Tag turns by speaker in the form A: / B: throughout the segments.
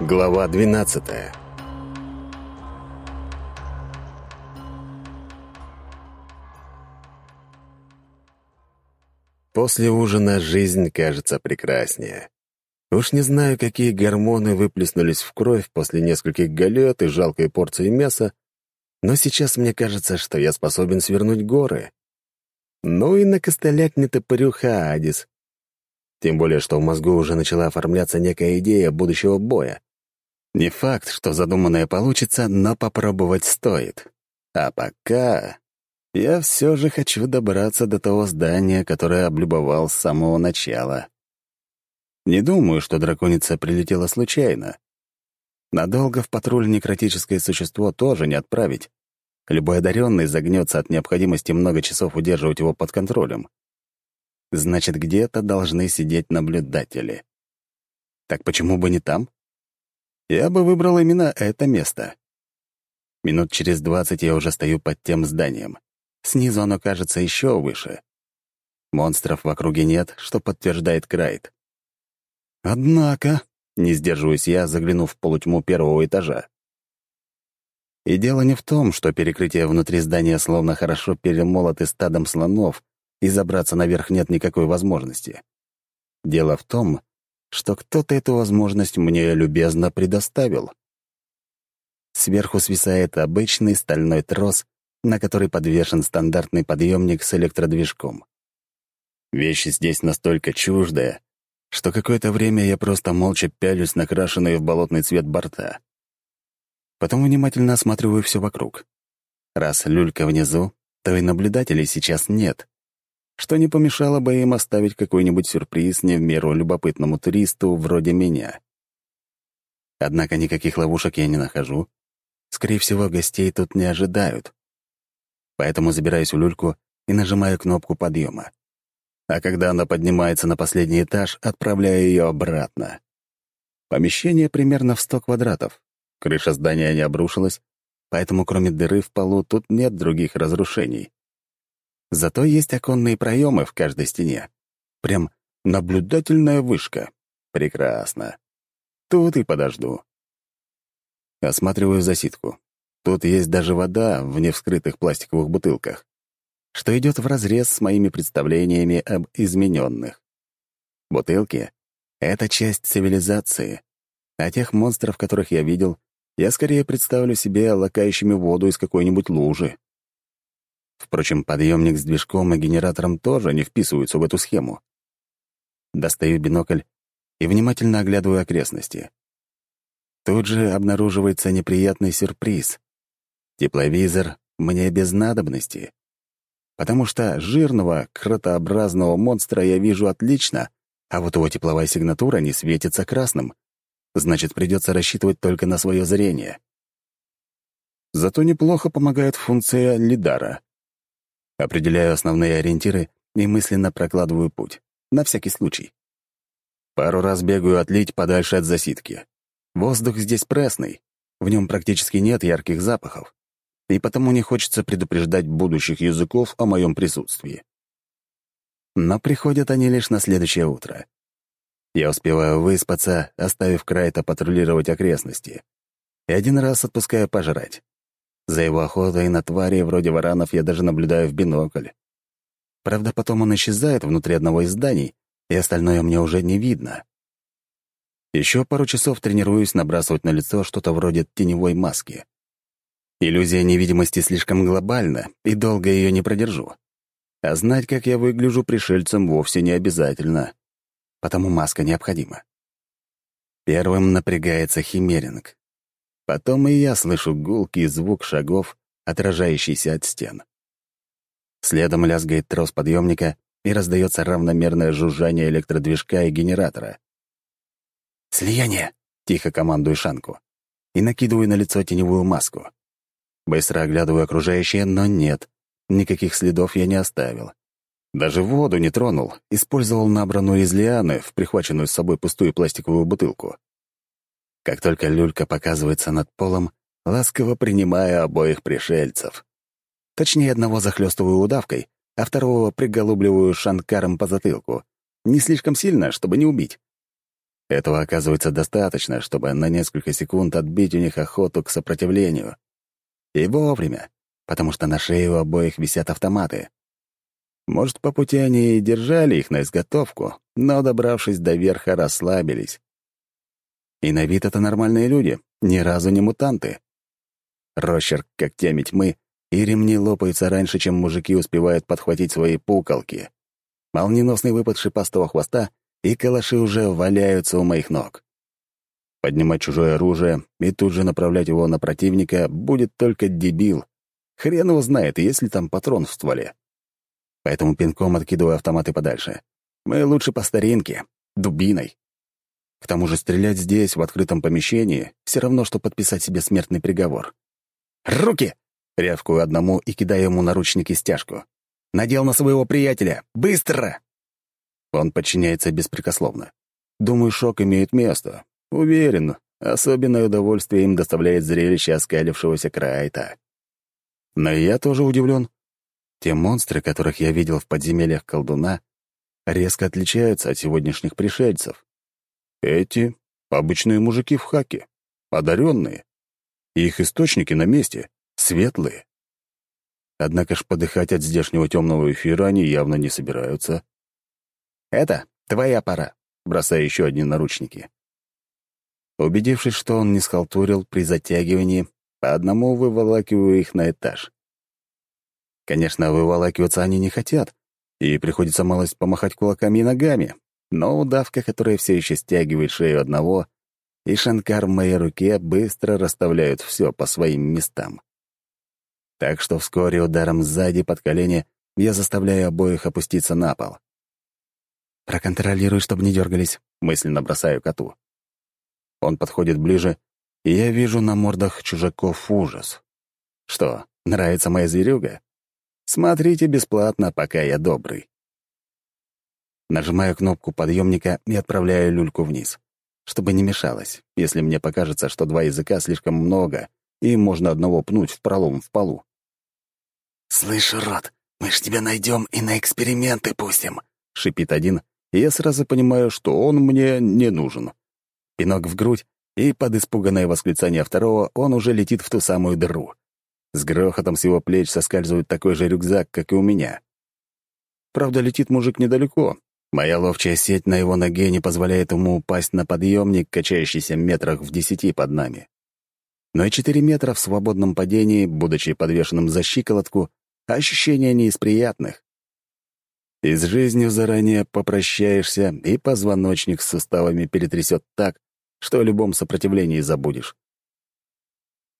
A: Глава 12 После ужина жизнь кажется прекраснее. Уж не знаю, какие гормоны выплеснулись в кровь после нескольких галет и жалкой порции мяса, но сейчас мне кажется, что я способен свернуть горы. Ну и накостылять не топорюха, Адис. Тем более, что в мозгу уже начала оформляться некая идея будущего боя. Не факт, что задуманное получится, но попробовать стоит. А пока я все же хочу добраться до того здания, которое облюбовал с самого начала. Не думаю, что драконица прилетела случайно. Надолго в патруль некротическое существо тоже не отправить. Любой одаренный загнется от необходимости много часов удерживать его под контролем. Значит, где-то должны сидеть наблюдатели. Так почему бы не там? Я бы выбрал именно это место. Минут через двадцать я уже стою под тем зданием. Снизу оно кажется еще выше. Монстров в округе нет, что подтверждает Крайт. Однако, не сдерживаюсь я, заглянув в полутьму первого этажа. И дело не в том, что перекрытие внутри здания словно хорошо перемолоты стадом слонов, и забраться наверх нет никакой возможности. Дело в том, что кто-то эту возможность мне любезно предоставил. Сверху свисает обычный стальной трос, на который подвешен стандартный подъемник с электродвижком. Вещь здесь настолько чуждая, что какое-то время я просто молча пялюсь на крашеные в болотный цвет борта. Потом внимательно осматриваю все вокруг. Раз люлька внизу, то и наблюдателей сейчас нет что не помешало бы им оставить какой-нибудь сюрприз не в меру любопытному туристу вроде меня. Однако никаких ловушек я не нахожу. Скорее всего, гостей тут не ожидают. Поэтому забираюсь в люльку и нажимаю кнопку подъема. А когда она поднимается на последний этаж, отправляю ее обратно. Помещение примерно в 100 квадратов. Крыша здания не обрушилась, поэтому кроме дыры в полу тут нет других разрушений. Зато есть оконные проемы в каждой стене. Прям наблюдательная вышка. Прекрасно. Тут и подожду. Осматриваю засидку. Тут есть даже вода в невскрытых пластиковых бутылках, что идет вразрез с моими представлениями об измененных. Бутылки — это часть цивилизации, а тех монстров, которых я видел, я скорее представлю себе лакающими воду из какой-нибудь лужи. Впрочем, подъемник с движком и генератором тоже не вписываются в эту схему. Достаю бинокль и внимательно оглядываю окрестности. Тут же обнаруживается неприятный сюрприз. Тепловизор мне без надобности. Потому что жирного, кротообразного монстра я вижу отлично, а вот его тепловая сигнатура не светится красным. Значит, придется рассчитывать только на свое зрение. Зато неплохо помогает функция лидара. Определяю основные ориентиры и мысленно прокладываю путь. На всякий случай. Пару раз бегаю отлить подальше от засидки. Воздух здесь пресный, в нем практически нет ярких запахов, и потому не хочется предупреждать будущих языков о моем присутствии. Но приходят они лишь на следующее утро. Я успеваю выспаться, оставив Крайта патрулировать окрестности, и один раз отпускаю пожрать. За его охотой на твари вроде варанов я даже наблюдаю в бинокль. Правда, потом он исчезает внутри одного из зданий, и остальное мне уже не видно. Еще пару часов тренируюсь набрасывать на лицо что-то вроде теневой маски. Иллюзия невидимости слишком глобальна, и долго ее не продержу. А знать, как я выгляжу пришельцем, вовсе не обязательно. Потому маска необходима. Первым напрягается химеринг. Потом и я слышу гулкий звук шагов, отражающийся от стен. Следом лязгает трос подъемника и раздается равномерное жужжание электродвижка и генератора. «Слияние!» — тихо командую Шанку. И накидываю на лицо теневую маску. Быстро оглядываю окружающее, но нет. Никаких следов я не оставил. Даже воду не тронул, использовал набранную из лианы в прихваченную с собой пустую пластиковую бутылку. Как только люлька показывается над полом, ласково принимая обоих пришельцев. Точнее, одного захлестываю удавкой, а второго приголубливаю шанкаром по затылку. Не слишком сильно, чтобы не убить. Этого оказывается достаточно, чтобы на несколько секунд отбить у них охоту к сопротивлению. И вовремя, потому что на шее у обоих висят автоматы. Может, по пути они и держали их на изготовку, но, добравшись до верха, расслабились. И на вид это нормальные люди, ни разу не мутанты. Рощерк когтями тьмы, и ремни лопаются раньше, чем мужики успевают подхватить свои пуколки. Молниеносный выпад шипастого хвоста, и калаши уже валяются у моих ног. Поднимать чужое оружие и тут же направлять его на противника будет только дебил. Хрен его знает, есть ли там патрон в стволе. Поэтому пинком откидываю автоматы подальше. Мы лучше по старинке, дубиной. К тому же стрелять здесь, в открытом помещении, все равно, что подписать себе смертный приговор. «Руки!» — рявкую одному и кидаю ему наручники стяжку. «Надел на своего приятеля! Быстро!» Он подчиняется беспрекословно. Думаю, шок имеет место. Уверен, особенное удовольствие им доставляет зрелище оскалившегося Крайта. Но я тоже удивлен. Те монстры, которых я видел в подземельях колдуна, резко отличаются от сегодняшних пришельцев. Эти — обычные мужики в хаке, одаренные. Их источники на месте, светлые. Однако ж подыхать от здешнего темного эфира они явно не собираются. «Это твоя пора», — бросая еще одни наручники. Убедившись, что он не схалтурил при затягивании, по одному выволакиваю их на этаж. Конечно, выволакиваться они не хотят, и приходится малость помахать кулаками и ногами, но удавка, которая все еще стягивает шею одного, и шанкар в моей руке быстро расставляют все по своим местам. Так что вскоре ударом сзади под колени я заставляю обоих опуститься на пол. «Проконтролируй, чтобы не дергались», — мысленно бросаю коту. Он подходит ближе, и я вижу на мордах чужаков ужас. Что, нравится моя зверюга? Смотрите бесплатно, пока я добрый. Нажимаю кнопку подъемника и отправляю люльку вниз, чтобы не мешалось, если мне покажется, что два языка слишком много, и можно одного пнуть в пролом в полу.
B: «Слышь, рот, мы ж тебя найдем и на эксперименты пустим», —
A: шипит один, и я сразу понимаю, что он мне не нужен. Пинок в грудь, и под испуганное восклицание второго он уже летит в ту самую дыру. С грохотом с его плеч соскальзывает такой же рюкзак, как и у меня. Правда, летит мужик недалеко. Моя ловчая сеть на его ноге не позволяет ему упасть на подъемник, качающийся метрах в десяти под нами. Но и четыре метра в свободном падении, будучи подвешенным за щиколотку, ощущения не из приятных. И с жизнью заранее попрощаешься, и позвоночник с суставами перетрясет так, что о любом сопротивлении забудешь.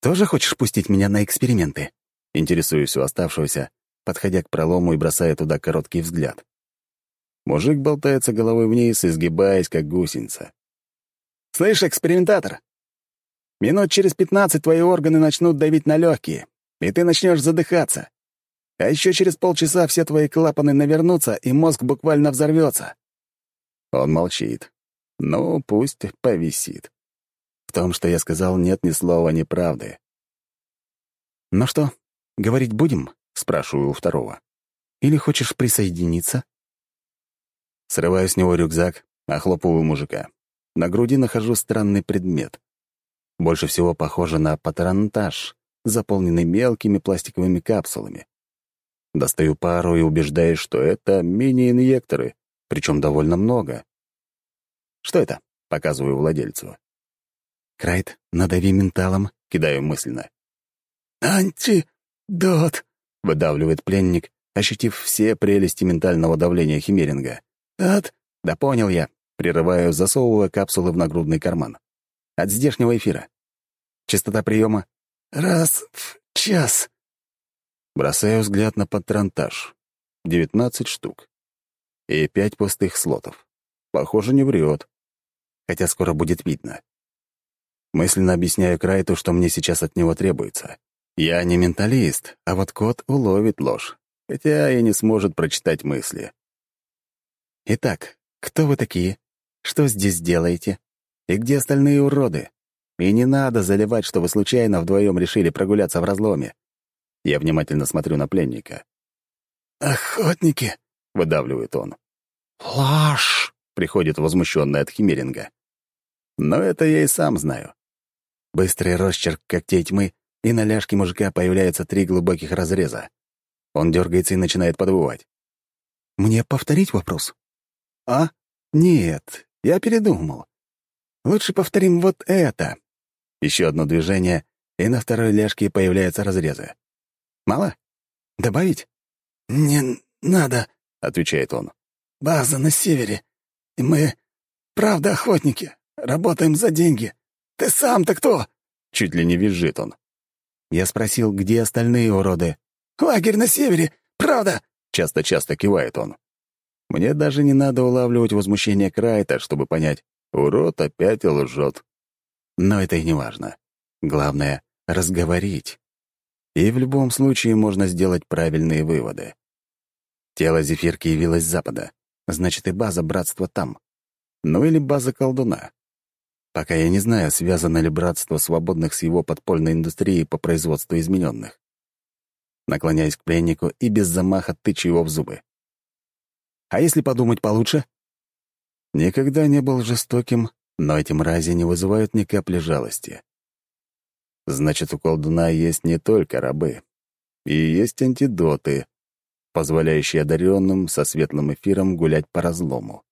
A: «Тоже хочешь пустить меня на эксперименты?» Интересуюсь у оставшегося, подходя к пролому и бросая туда короткий взгляд. Мужик болтается головой вниз, изгибаясь, как гусеница.
B: «Слышь, экспериментатор, минут через пятнадцать твои органы начнут давить на легкие, и ты начнешь задыхаться. А еще через полчаса все твои клапаны навернутся, и мозг буквально взорвется.
A: Он молчит. Ну, пусть повисит. В том, что я сказал, нет ни слова неправды. «Ну что, говорить будем?» — спрашиваю у второго. «Или хочешь присоединиться?» Срываю с него рюкзак, охлопываю мужика. На груди нахожу странный предмет. Больше всего похоже на патронтаж, заполненный мелкими пластиковыми капсулами. Достаю пару и убеждаюсь, что это мини-инъекторы, причем довольно много. «Что это?» — показываю владельцу. «Крайт, надави менталом», — кидаю мысленно.
B: «Антидот», —
A: выдавливает пленник, ощутив все прелести ментального давления химеринга.
B: «От...»
A: «Да понял я», — прерываю, засовывая капсулы в нагрудный карман. «От здешнего эфира. Частота приема?»
B: «Раз в час»,
A: Бросаю взгляд на патронтаж. Девятнадцать штук. И пять пустых слотов. Похоже, не врет. Хотя скоро будет видно. Мысленно объясняю Крайту, что мне сейчас от него требуется. Я не менталист, а вот кот уловит ложь, хотя и не сможет прочитать мысли. Итак, кто вы такие? Что здесь делаете? И где остальные уроды? И не надо заливать, что вы случайно вдвоем решили прогуляться в разломе. Я внимательно смотрю на пленника.
B: «Охотники!»
A: — выдавливает он.
B: «Ложь!»
A: — приходит возмущенный от Химеринга.
B: Но это я и сам знаю. Быстрый росчерк когтей тьмы, и на ляжке мужика появляются три глубоких разреза. Он дергается и начинает подвывать. «Мне повторить вопрос?» «А? Нет, я передумал. Лучше повторим вот это». Еще одно движение, и на второй ляжке появляются разрезы. «Мало? Добавить?» «Не надо», — отвечает он. «База на севере, и мы, правда, охотники, работаем за деньги. Ты сам-то кто?» Чуть ли не визжит он. Я спросил, где остальные уроды. «Лагерь на севере, правда?» Часто-часто кивает он. Мне даже не надо улавливать возмущение Крайта, чтобы понять, урод опять лжет. Но это и не важно. Главное — разговорить. И в любом случае можно сделать правильные выводы. Тело зефирки явилось с запада. Значит, и база братства там. Ну или база колдуна. Пока я не знаю, связано ли братство свободных с его подпольной индустрией по производству измененных. Наклоняюсь к пленнику и без замаха тычу его в зубы. А если подумать получше? Никогда не был жестоким, но эти мрази не вызывают ни капли жалости. Значит, у колдуна есть не только рабы. И есть антидоты, позволяющие одаренным со светлым эфиром гулять по разлому.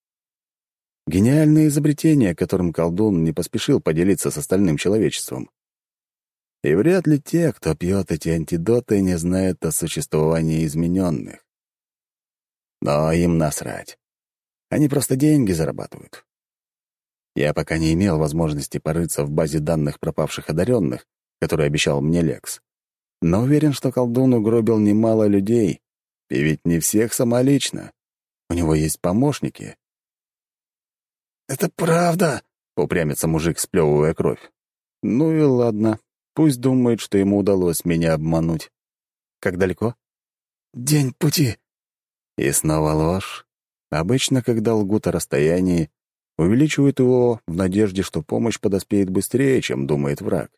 B: Гениальное изобретение, которым колдун не поспешил поделиться с остальным человечеством. И вряд ли те, кто пьет эти антидоты, не знают о существовании измененных. Но им насрать. Они просто деньги зарабатывают. Я пока не имел возможности порыться в базе данных пропавших одаренных, который обещал мне Лекс. Но уверен, что колдун угробил немало людей, и ведь не всех самолично. У него есть помощники, «Это правда!» — упрямится мужик, сплевывая кровь. «Ну и ладно. Пусть думает, что ему удалось меня обмануть. Как далеко?» «День пути». И снова ложь. Обычно, когда лгут о расстоянии, увеличивают его в надежде, что помощь подоспеет быстрее, чем думает враг.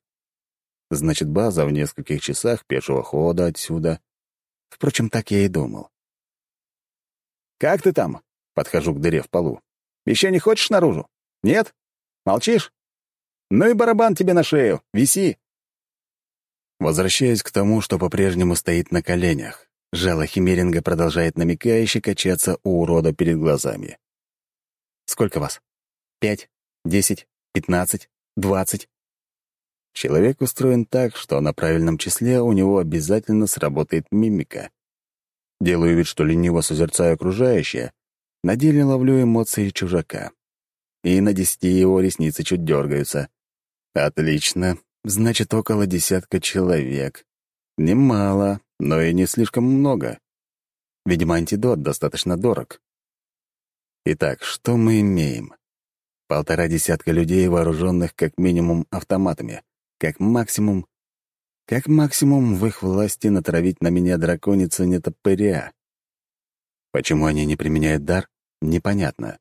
B: Значит, база в нескольких часах пешего хода отсюда. Впрочем, так я и думал. «Как ты там?» — подхожу к дыре в полу. Еще не хочешь наружу? Нет? Молчишь? Ну и барабан тебе на шею. Виси. Возвращаясь к тому, что по-прежнему стоит на коленях. Жало Химеринга продолжает намекающе качаться у урода перед глазами. «Сколько вас? Пять? Десять? Пятнадцать? Двадцать?» Человек устроен так, что на правильном числе у него обязательно сработает мимика. Делаю вид, что лениво созерцаю окружающее, на деле ловлю эмоции чужака. И на десяти его ресницы чуть дергаются. Отлично. Значит, около десятка человек. Немало, но и не слишком много. Видимо, антидот достаточно дорог. Итак, что мы имеем? Полтора десятка людей, вооруженных как минимум автоматами, как максимум... Как максимум в их власти натравить на меня драконицу нетопыря. Почему они не применяют дар, непонятно.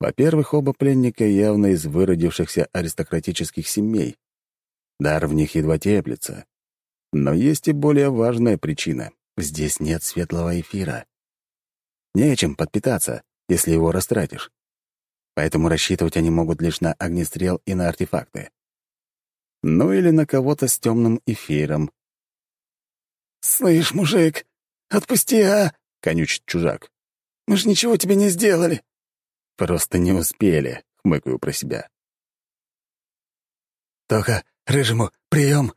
B: Во-первых, оба пленника явно из выродившихся аристократических семей. Дар в них едва теплится. Но есть и более важная причина. Здесь нет светлого эфира. Нечем подпитаться, если его растратишь. Поэтому рассчитывать они могут лишь на огнестрел и на артефакты. Ну или на кого-то с темным эфиром. «Слышь, мужик, отпусти, а!» — конючит чужак. «Мы ж ничего тебе не сделали». «Просто не успели», — хмыкаю про себя. «Только рыжему прием!»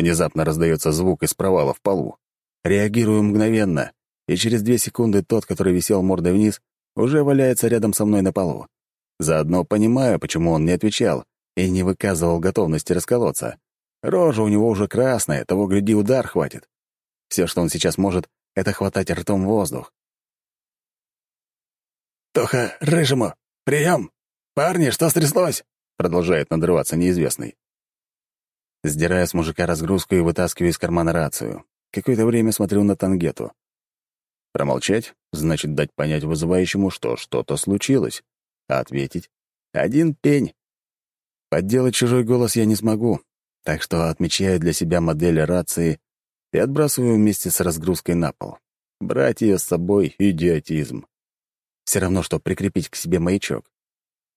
B: Внезапно раздается звук из провала в полу. Реагирую мгновенно, и через две секунды тот, который висел мордой вниз, уже валяется рядом со мной на полу. Заодно понимаю, почему он не отвечал и не выказывал готовности расколоться. Рожа у него уже красная, того, гляди, удар хватит. Все, что он сейчас может, — это хватать ртом воздух. «Тоха, рыжему! Прием! Парни, что стряслось?» — продолжает надрываться неизвестный. Сдирая с мужика разгрузку и вытаскиваю из кармана рацию. Какое-то время смотрю на тангету. Промолчать — значит дать понять вызывающему, что что-то случилось. А ответить — один пень. Подделать чужой голос я не смогу, так что отмечаю для себя модель рации и отбрасываю вместе с разгрузкой на пол. Брать ее с собой — идиотизм. Все равно, что прикрепить к себе маячок.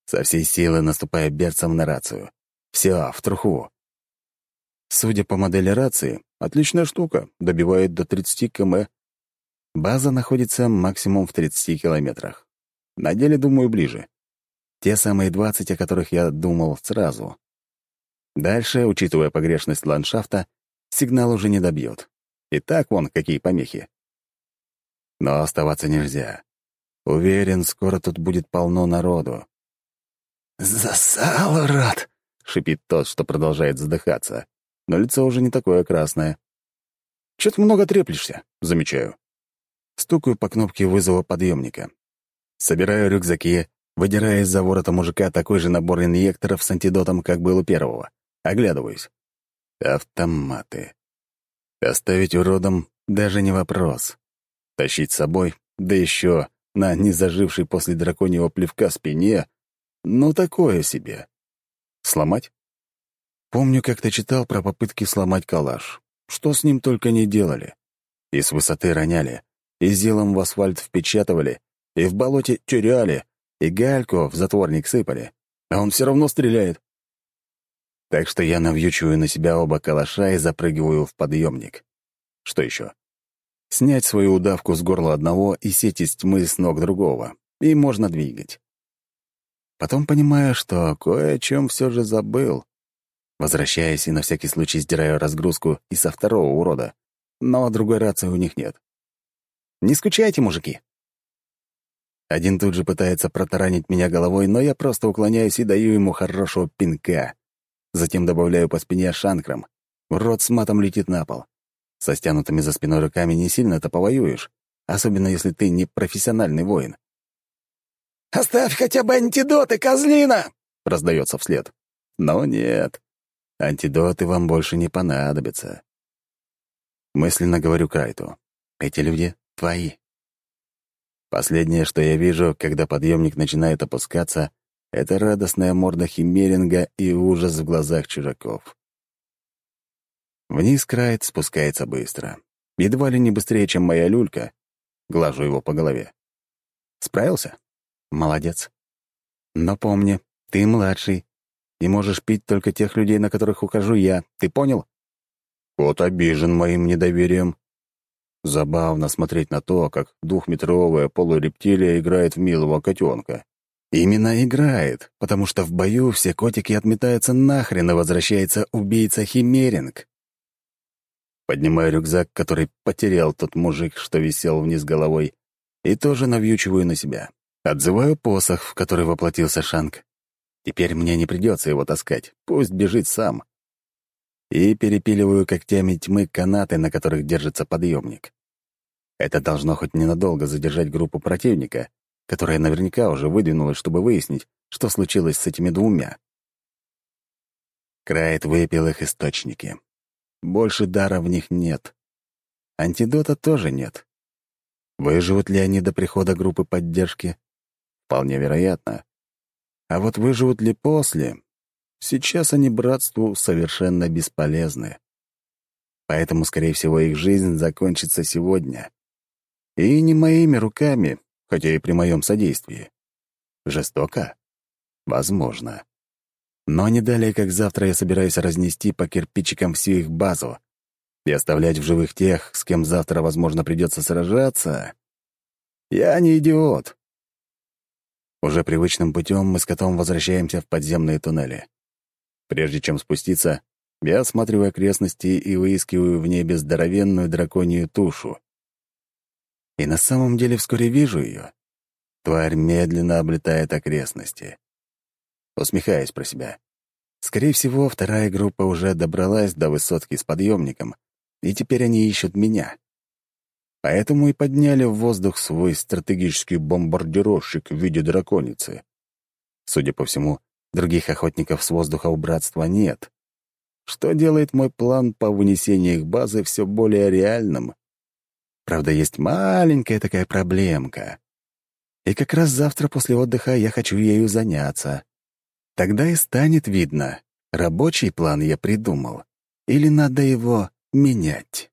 A: Со всей силы наступая берцем на рацию. Все, в труху. Судя по модели рации, отличная штука, добивает до 30 км. База находится максимум в 30 километрах. На деле, думаю, ближе. Те самые 20, о которых я думал сразу. Дальше, учитывая погрешность ландшафта, сигнал уже не добьет. И так вон какие помехи. Но оставаться нельзя. Уверен, скоро тут будет полно народу.
B: «Засал, рад!» — шипит тот, что продолжает задыхаться. Но лицо уже не такое красное.
A: «Чё ты много треплешься?» — замечаю. Стукаю по кнопке вызова подъемника. Собираю рюкзаки, выдирая из-за ворота мужика такой же набор инъекторов с антидотом, как был у первого. Оглядываюсь. Автоматы. Оставить уродом даже не вопрос. Тащить с собой, да еще на незажившей после драконьего плевка спине, ну такое себе. Сломать? Помню, как ты читал про попытки сломать калаш. Что с ним только не делали. И с высоты роняли, и зелом в асфальт впечатывали, и в болоте тюряли, и гальку в затворник сыпали. А он все равно стреляет. Так что я навьючиваю на себя оба калаша и запрыгиваю в подъемник. Что еще? Снять свою удавку с горла одного и сеть из тьмы с ног другого. И можно двигать. Потом понимаю, что кое о чем все же забыл. Возвращаясь и на всякий случай сдираю разгрузку и со второго урода. Но другой рации у них нет. Не скучайте, мужики. Один тут же пытается протаранить меня головой, но я просто уклоняюсь и даю ему хорошего пинка. Затем добавляю по спине шанкрам. Рот с матом летит на пол. Со стянутыми за спиной руками не сильно-то повоюешь, особенно если ты не профессиональный воин.
B: «Оставь хотя бы антидоты, козлина!» — раздается вслед.
A: Но нет, антидоты вам больше не понадобятся. Мысленно говорю Кайту. Эти люди твои. Последнее, что я вижу, когда подъемник начинает опускаться, это радостная морда Химеринга и ужас в глазах чужаков. Вниз Крайт спускается быстро. Едва ли не быстрее, чем моя люлька. Глажу его по голове. Справился? Молодец. Но помни, ты младший, и можешь пить только тех людей, на которых ухожу я. Ты понял? Вот обижен моим недоверием. Забавно смотреть на то, как двухметровая полурептилия играет в милого котенка. Именно играет, потому что в бою все котики отметаются нахрен, и возвращается убийца Химеринг. Поднимаю рюкзак, который потерял тот мужик, что висел вниз головой, и тоже навьючиваю на себя. Отзываю посох, в который воплотился Шанг. Теперь мне не придется его таскать, пусть бежит сам. И перепиливаю когтями тьмы канаты, на которых держится подъемник. Это должно хоть ненадолго задержать группу противника, которая наверняка уже выдвинулась, чтобы выяснить, что случилось с этими двумя. Крайт выпил их источники. Больше дара в них нет. Антидота тоже нет. Выживут ли они до прихода группы поддержки? Вполне вероятно. А вот выживут ли после? Сейчас они братству совершенно бесполезны. Поэтому, скорее всего, их жизнь закончится сегодня. И не моими руками, хотя и при моем содействии. Жестоко? Возможно. Но не далее, как завтра я собираюсь разнести по кирпичикам всю их базу и оставлять в живых тех, с кем завтра, возможно, придется сражаться. Я не идиот. Уже привычным путем мы с котом возвращаемся в подземные туннели. Прежде чем спуститься, я осматриваю окрестности и выискиваю в небе здоровенную драконью тушу. И на самом деле вскоре вижу ее. Тварь медленно облетает окрестности. Усмехаюсь про себя. Скорее всего, вторая группа уже добралась до высотки с подъемником, и теперь они ищут меня. Поэтому и подняли в воздух свой стратегический бомбардировщик в виде драконицы. Судя по всему, других охотников с воздуха у братства нет. Что делает мой план по вынесению их базы все более реальным. Правда, есть маленькая такая проблемка. И как раз завтра после отдыха я хочу ею заняться. Тогда и станет видно, рабочий план я придумал, или надо его менять.